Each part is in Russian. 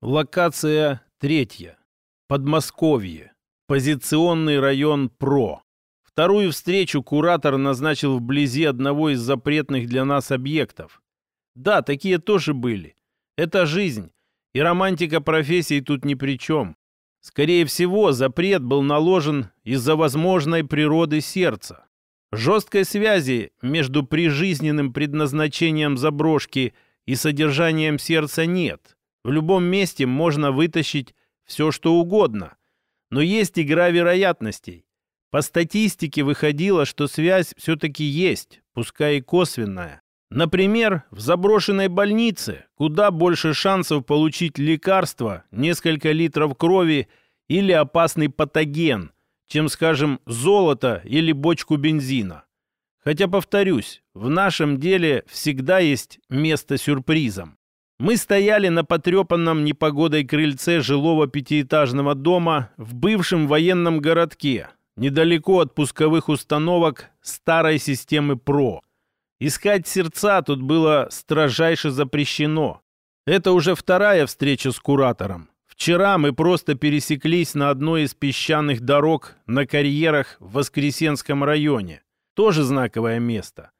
Локация третья. Подмосковье. Позиционный район ПРО. Вторую встречу куратор назначил вблизи одного из запретных для нас объектов. Да, такие тоже были. Это жизнь. И романтика профессий тут ни при чем. Скорее всего, запрет был наложен из-за возможной природы сердца. Жесткой связи между прижизненным предназначением заброшки и содержанием сердца нет. В любом месте можно вытащить все, что угодно. Но есть игра вероятностей. По статистике выходило, что связь все-таки есть, пускай и косвенная. Например, в заброшенной больнице куда больше шансов получить лекарство, несколько литров крови или опасный патоген, чем, скажем, золото или бочку бензина. Хотя, повторюсь, в нашем деле всегда есть место сюрпризам. Мы стояли на потрепанном непогодой крыльце жилого пятиэтажного дома в бывшем военном городке, недалеко от пусковых установок старой системы ПРО. Искать сердца тут было строжайше запрещено. Это уже вторая встреча с куратором. Вчера мы просто пересеклись на одной из песчаных дорог на карьерах в Воскресенском районе. Тоже знаковое место.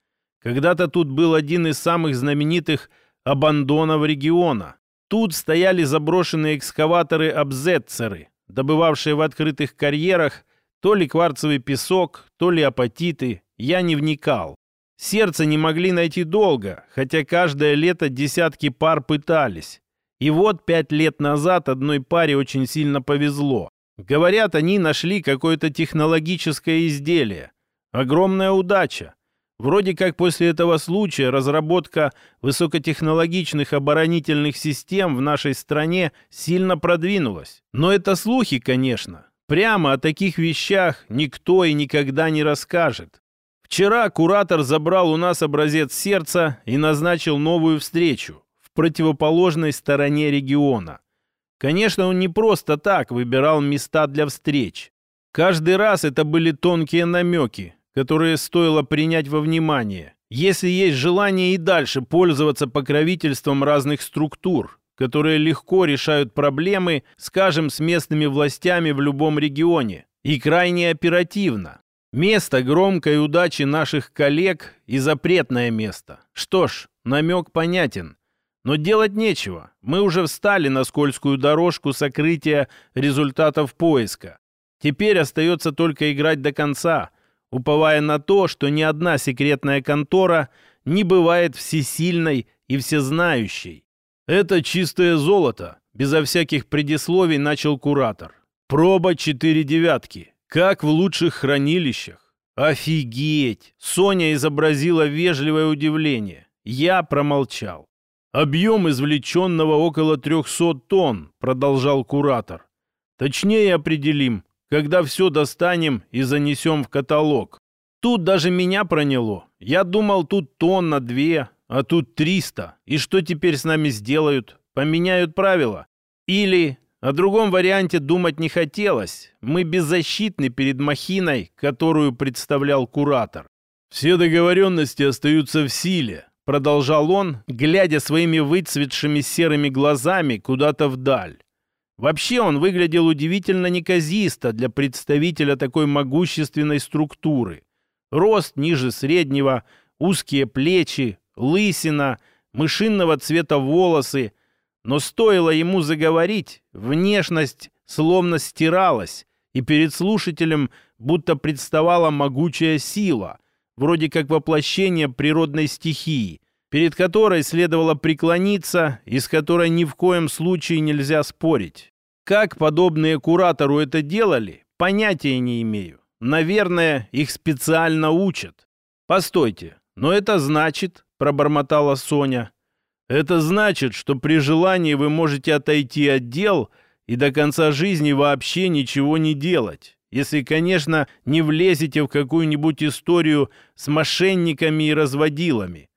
Когда-то тут был один из самых знаменитых абандонов региона. Тут стояли заброшенные экскаваторы-абзетцеры, добывавшие в открытых карьерах то ли кварцевый песок, то ли апатиты. Я не вникал. Сердце не могли найти долго, хотя каждое лето десятки пар пытались. И вот пять лет назад одной паре очень сильно повезло. Говорят, они нашли какое-то технологическое изделие. Огромная удача. Вроде как после этого случая разработка высокотехнологичных оборонительных систем в нашей стране сильно продвинулась. Но это слухи, конечно. Прямо о таких вещах никто и никогда не расскажет. Вчера куратор забрал у нас образец сердца и назначил новую встречу в противоположной стороне региона. Конечно, он не просто так выбирал места для встреч. Каждый раз это были тонкие намеки, которые стоило принять во внимание, если есть желание и дальше пользоваться покровительством разных структур, которые легко решают проблемы, скажем, с местными властями в любом регионе, и крайне оперативно. Место громкой удачи наших коллег и запретное место. Что ж, намек понятен. Но делать нечего. Мы уже встали на скользкую дорожку сокрытия результатов поиска. Теперь остается только играть до конца – уповая на то, что ни одна секретная контора не бывает всесильной и всезнающей. «Это чистое золото», — безо всяких предисловий начал куратор. «Проба четыре девятки, как в лучших хранилищах». «Офигеть!» — Соня изобразила вежливое удивление. Я промолчал. «Объем извлеченного около трехсот тонн», — продолжал куратор. «Точнее определим, когда все достанем и занесем в каталог. Тут даже меня проняло. Я думал, тут тонна две, а тут триста. И что теперь с нами сделают? Поменяют правила? Или о другом варианте думать не хотелось. Мы беззащитны перед махиной, которую представлял куратор. «Все договоренности остаются в силе», — продолжал он, глядя своими выцветшими серыми глазами куда-то вдаль. Вообще он выглядел удивительно неказисто для представителя такой могущественной структуры. Рост ниже среднего, узкие плечи, лысина, мышинного цвета волосы. Но стоило ему заговорить, внешность словно стиралась, и перед слушателем будто представала могучая сила, вроде как воплощение природной стихии, перед которой следовало преклониться и с которой ни в коем случае нельзя спорить. Как подобные куратору это делали, понятия не имею. Наверное, их специально учат. Постойте, но это значит, пробормотала Соня, это значит, что при желании вы можете отойти от дел и до конца жизни вообще ничего не делать. Если, конечно, не влезете в какую-нибудь историю с мошенниками и разводилами.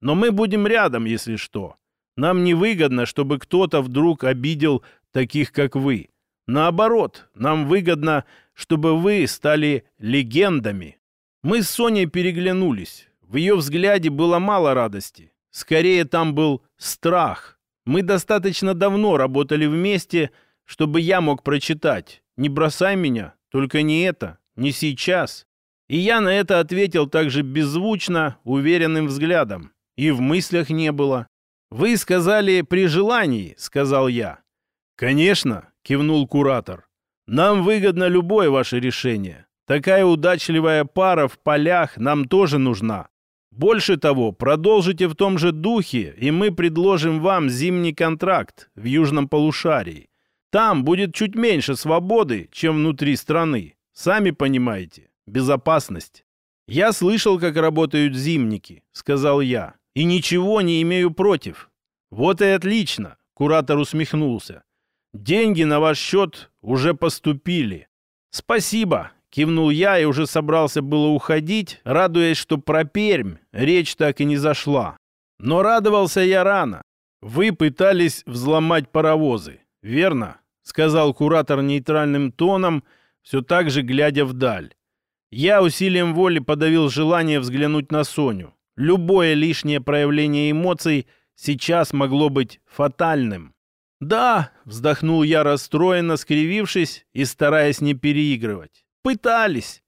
Но мы будем рядом, если что. Нам невыгодно, чтобы кто-то вдруг обидел таких, как вы. Наоборот, нам выгодно, чтобы вы стали легендами. Мы с Соней переглянулись. В ее взгляде было мало радости. Скорее, там был страх. Мы достаточно давно работали вместе, чтобы я мог прочитать. Не бросай меня, только не это, не сейчас. И я на это ответил также беззвучно, уверенным взглядом. И в мыслях не было. «Вы сказали при желании», — сказал я. «Конечно», — кивнул куратор. «Нам выгодно любое ваше решение. Такая удачливая пара в полях нам тоже нужна. Больше того, продолжите в том же духе, и мы предложим вам зимний контракт в южном полушарии. Там будет чуть меньше свободы, чем внутри страны. Сами понимаете безопасность. «Я слышал, как работают зимники», — сказал я, — «и ничего не имею против». «Вот и отлично», — куратор усмехнулся. «Деньги на ваш счет уже поступили». «Спасибо», — кивнул я и уже собрался было уходить, радуясь, что про Пермь речь так и не зашла. Но радовался я рано. «Вы пытались взломать паровозы, верно?» — сказал куратор нейтральным тоном, все так же глядя вдаль. Я усилием воли подавил желание взглянуть на Соню. Любое лишнее проявление эмоций сейчас могло быть фатальным. «Да», — вздохнул я расстроенно, скривившись и стараясь не переигрывать. «Пытались».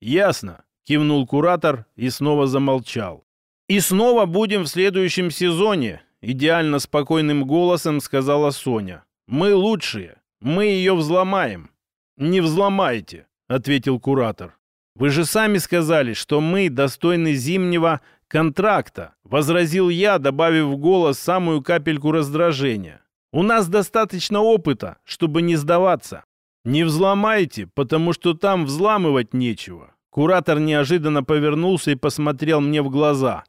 «Ясно», — кивнул куратор и снова замолчал. «И снова будем в следующем сезоне», — идеально спокойным голосом сказала Соня. «Мы лучшие. Мы ее взломаем». «Не взломайте», — ответил куратор. Вы же сами сказали, что мы достойны зимнего контракта, возразил я, добавив в голос самую капельку раздражения. У нас достаточно опыта, чтобы не сдаваться. Не взломайте, потому что там взламывать нечего. Куратор неожиданно повернулся и посмотрел мне в глаза.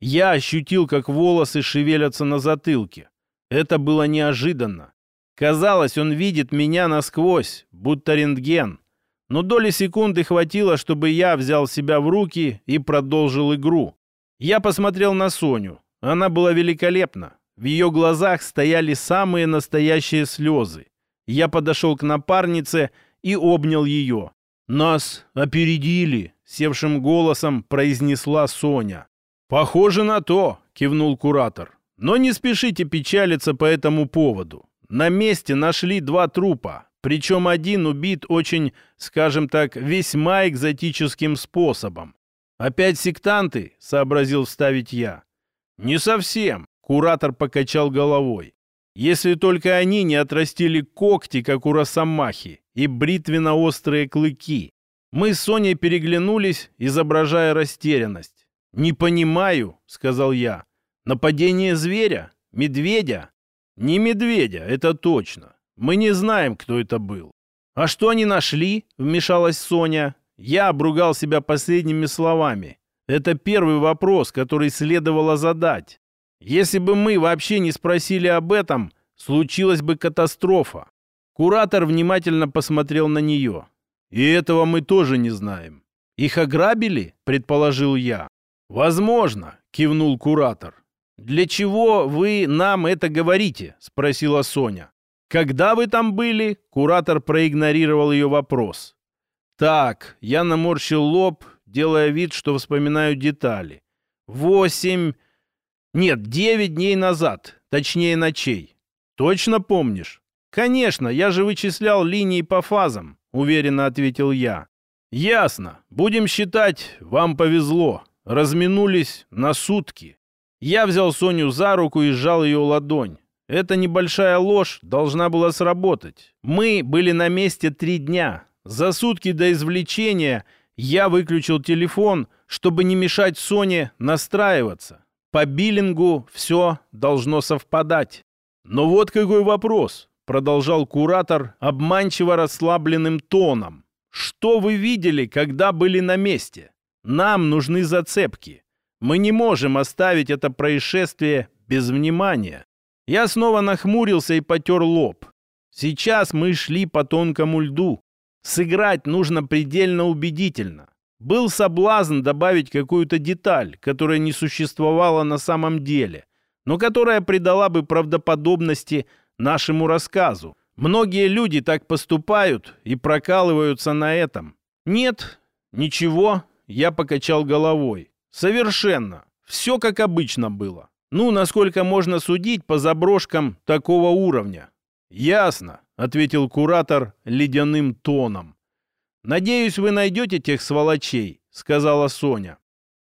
Я ощутил, как волосы шевелятся на затылке. Это было неожиданно. Казалось, он видит меня насквозь, будто рентген но доли секунды хватило, чтобы я взял себя в руки и продолжил игру. Я посмотрел на Соню. Она была великолепна. В ее глазах стояли самые настоящие слезы. Я подошел к напарнице и обнял ее. «Нас опередили», — севшим голосом произнесла Соня. «Похоже на то», — кивнул куратор. «Но не спешите печалиться по этому поводу. На месте нашли два трупа. Причем один убит очень, скажем так, весьма экзотическим способом. «Опять сектанты?» — сообразил вставить я. «Не совсем», — куратор покачал головой. «Если только они не отрастили когти, как у росомахи, и бритвенно-острые клыки». Мы с Соней переглянулись, изображая растерянность. «Не понимаю», — сказал я. «Нападение зверя? Медведя?» «Не медведя, это точно. Мы не знаем, кто это был. А что они нашли? Вмешалась Соня. Я обругал себя последними словами. Это первый вопрос, который следовало задать. Если бы мы вообще не спросили об этом, случилась бы катастрофа. Куратор внимательно посмотрел на нее. И этого мы тоже не знаем. Их ограбили, предположил я. Возможно, кивнул куратор. Для чего вы нам это говорите? спросила Соня. «Когда вы там были?» Куратор проигнорировал ее вопрос. «Так, я наморщил лоб, делая вид, что вспоминаю детали. Восемь... Нет, девять дней назад, точнее ночей. Точно помнишь?» «Конечно, я же вычислял линии по фазам», — уверенно ответил я. «Ясно. Будем считать, вам повезло. Разминулись на сутки». Я взял Соню за руку и сжал ее ладонь. Эта небольшая ложь должна была сработать. Мы были на месте три дня. За сутки до извлечения я выключил телефон, чтобы не мешать Соне настраиваться. По биллингу все должно совпадать. Но вот какой вопрос, продолжал куратор обманчиво расслабленным тоном. Что вы видели, когда были на месте? Нам нужны зацепки. Мы не можем оставить это происшествие без внимания. Я снова нахмурился и потер лоб. Сейчас мы шли по тонкому льду. Сыграть нужно предельно убедительно. Был соблазн добавить какую-то деталь, которая не существовала на самом деле, но которая придала бы правдоподобности нашему рассказу. Многие люди так поступают и прокалываются на этом. Нет, ничего, я покачал головой. Совершенно. Все как обычно было. Ну, насколько можно судить по заброшкам такого уровня. Ясно, ответил куратор ледяным тоном. Надеюсь, вы найдете тех сволочей, сказала Соня.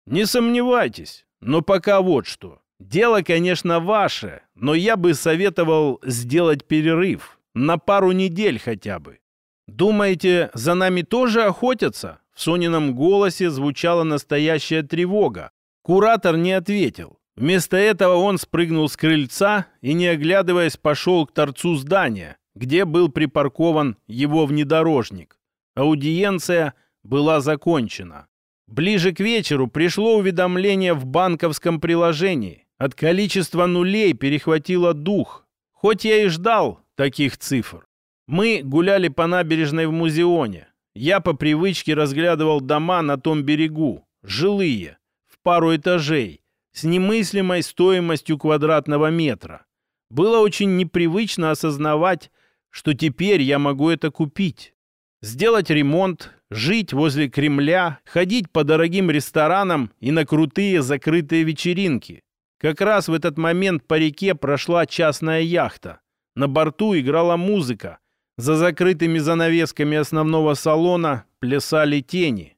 Не сомневайтесь, но пока вот что. Дело, конечно, ваше, но я бы советовал сделать перерыв. На пару недель хотя бы. Думаете, за нами тоже охотятся? В Сонином голосе звучала настоящая тревога. Куратор не ответил. Вместо этого он спрыгнул с крыльца и, не оглядываясь, пошел к торцу здания, где был припаркован его внедорожник. Аудиенция была закончена. Ближе к вечеру пришло уведомление в банковском приложении. От количества нулей перехватило дух. Хоть я и ждал таких цифр. Мы гуляли по набережной в Музеоне. Я по привычке разглядывал дома на том берегу. Жилые, в пару этажей, с немыслимой стоимостью квадратного метра. Было очень непривычно осознавать, что теперь я могу это купить. Сделать ремонт, жить возле Кремля, ходить по дорогим ресторанам и на крутые закрытые вечеринки. Как раз в этот момент по реке прошла частная яхта. На борту играла музыка. За закрытыми занавесками основного салона плясали тени.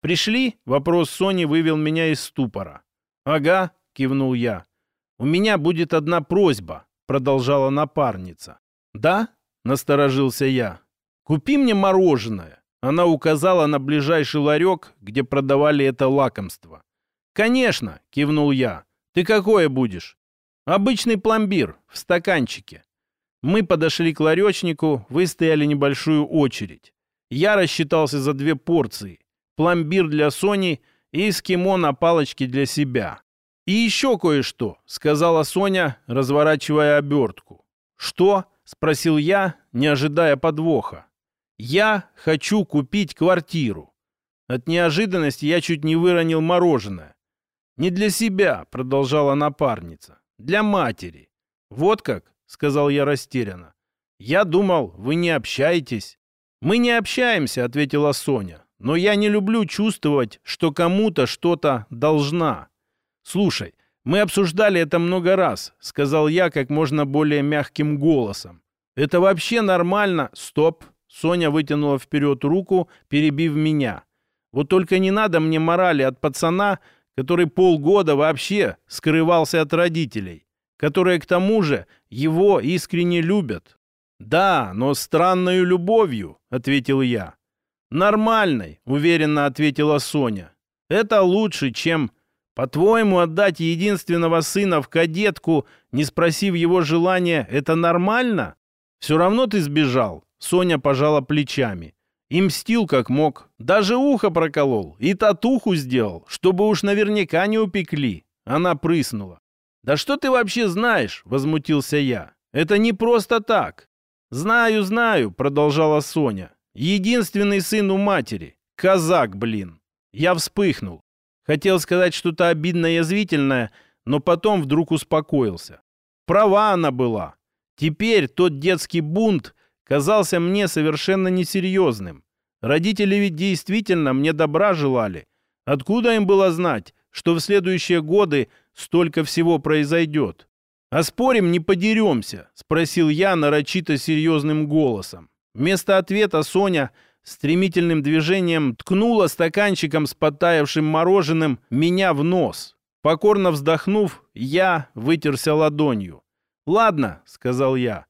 «Пришли?» — вопрос Сони вывел меня из ступора. «Ага», — кивнул я. «У меня будет одна просьба», — продолжала напарница. «Да?» — насторожился я. «Купи мне мороженое». Она указала на ближайший ларек, где продавали это лакомство. «Конечно», — кивнул я. Ты какое будешь? Обычный пломбир в стаканчике. Мы подошли к ларечнику, выстояли небольшую очередь. Я рассчитался за две порции. Пломбир для Сони и эскимо на палочке для себя. «И еще кое-что», — сказала Соня, разворачивая обертку. «Что?» — спросил я, не ожидая подвоха. «Я хочу купить квартиру». От неожиданности я чуть не выронил мороженое. «Не для себя», — продолжала напарница. «Для матери». «Вот как?» — сказал я растерянно. «Я думал, вы не общаетесь». «Мы не общаемся», — ответила Соня. «Но я не люблю чувствовать, что кому-то что-то должна». «Слушай, мы обсуждали это много раз», — сказал я как можно более мягким голосом. «Это вообще нормально?» «Стоп!» Соня вытянула вперед руку, перебив меня. «Вот только не надо мне морали от пацана, который полгода вообще скрывался от родителей, которые к тому же его искренне любят. «Да, но странной любовью», — ответил я. «Нормальной», — уверенно ответила Соня. «Это лучше, чем, по-твоему, отдать единственного сына в кадетку, не спросив его желания, это нормально? Все равно ты сбежал», — Соня пожала плечами. И мстил как мог. Даже ухо проколол и татуху сделал, чтобы уж наверняка не упекли. Она прыснула. «Да что ты вообще знаешь?» — возмутился я. «Это не просто так». «Знаю, знаю», — продолжала Соня. «Единственный сын у матери. Казак, блин». Я вспыхнул. Хотел сказать что-то обидно-язвительное, но потом вдруг успокоился. Права она была. Теперь тот детский бунт казался мне совершенно несерьезным. Родители ведь действительно мне добра желали. Откуда им было знать, что в следующие годы столько всего произойдет? «А спорим, не подеремся?» — спросил я нарочито серьезным голосом. Вместо ответа Соня стремительным движением ткнула стаканчиком с подтаявшим мороженым меня в нос. Покорно вздохнув, я вытерся ладонью. «Ладно», — сказал я,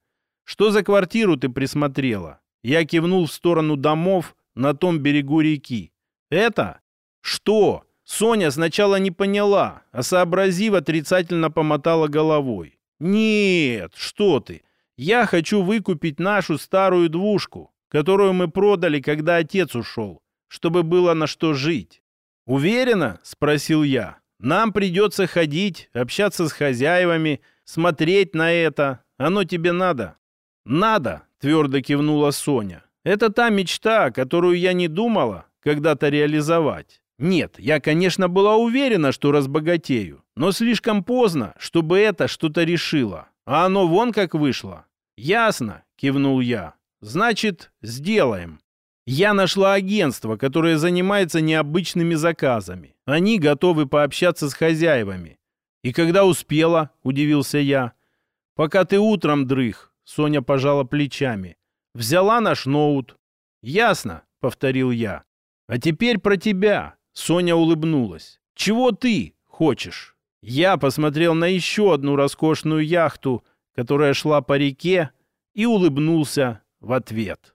что за квартиру ты присмотрела? Я кивнул в сторону домов на том берегу реки. Это? Что? Соня сначала не поняла, а сообразив, отрицательно помотала головой. Нет, что ты? Я хочу выкупить нашу старую двушку, которую мы продали, когда отец ушел, чтобы было на что жить. Уверена? Спросил я. Нам придется ходить, общаться с хозяевами, смотреть на это. Оно тебе надо. «Надо!» — твердо кивнула Соня. «Это та мечта, которую я не думала когда-то реализовать. Нет, я, конечно, была уверена, что разбогатею, но слишком поздно, чтобы это что-то решило. А оно вон как вышло». «Ясно», — кивнул я. «Значит, сделаем». Я нашла агентство, которое занимается необычными заказами. Они готовы пообщаться с хозяевами. «И когда успела?» — удивился я. «Пока ты утром дрых», — Соня пожала плечами. «Взяла наш ноут». «Ясно», — повторил я. «А теперь про тебя», — Соня улыбнулась. «Чего ты хочешь?» Я посмотрел на еще одну роскошную яхту, которая шла по реке, и улыбнулся в ответ.